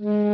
Mm.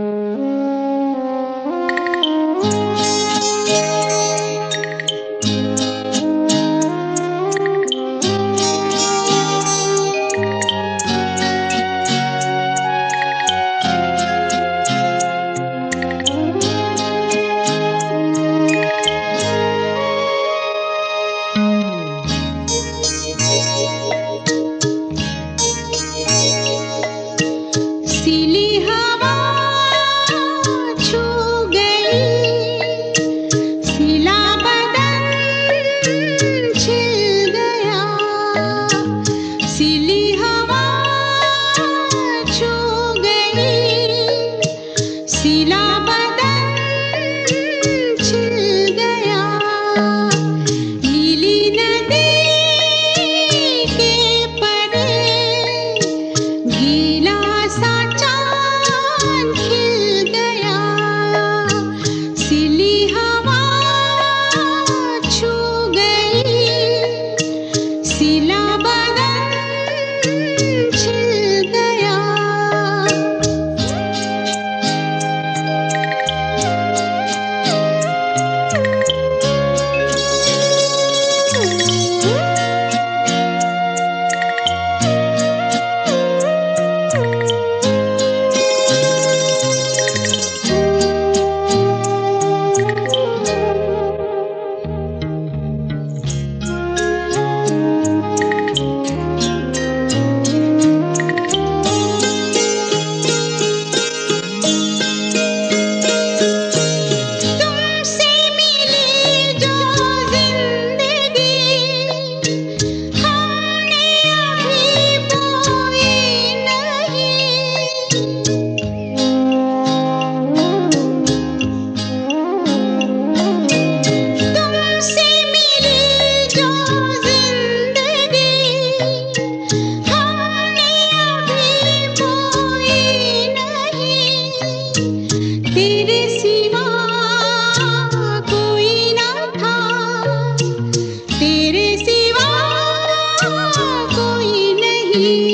Thank you.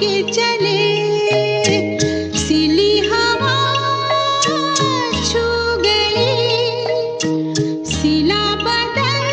के चले। सिली हवा छू गई। सिला बदल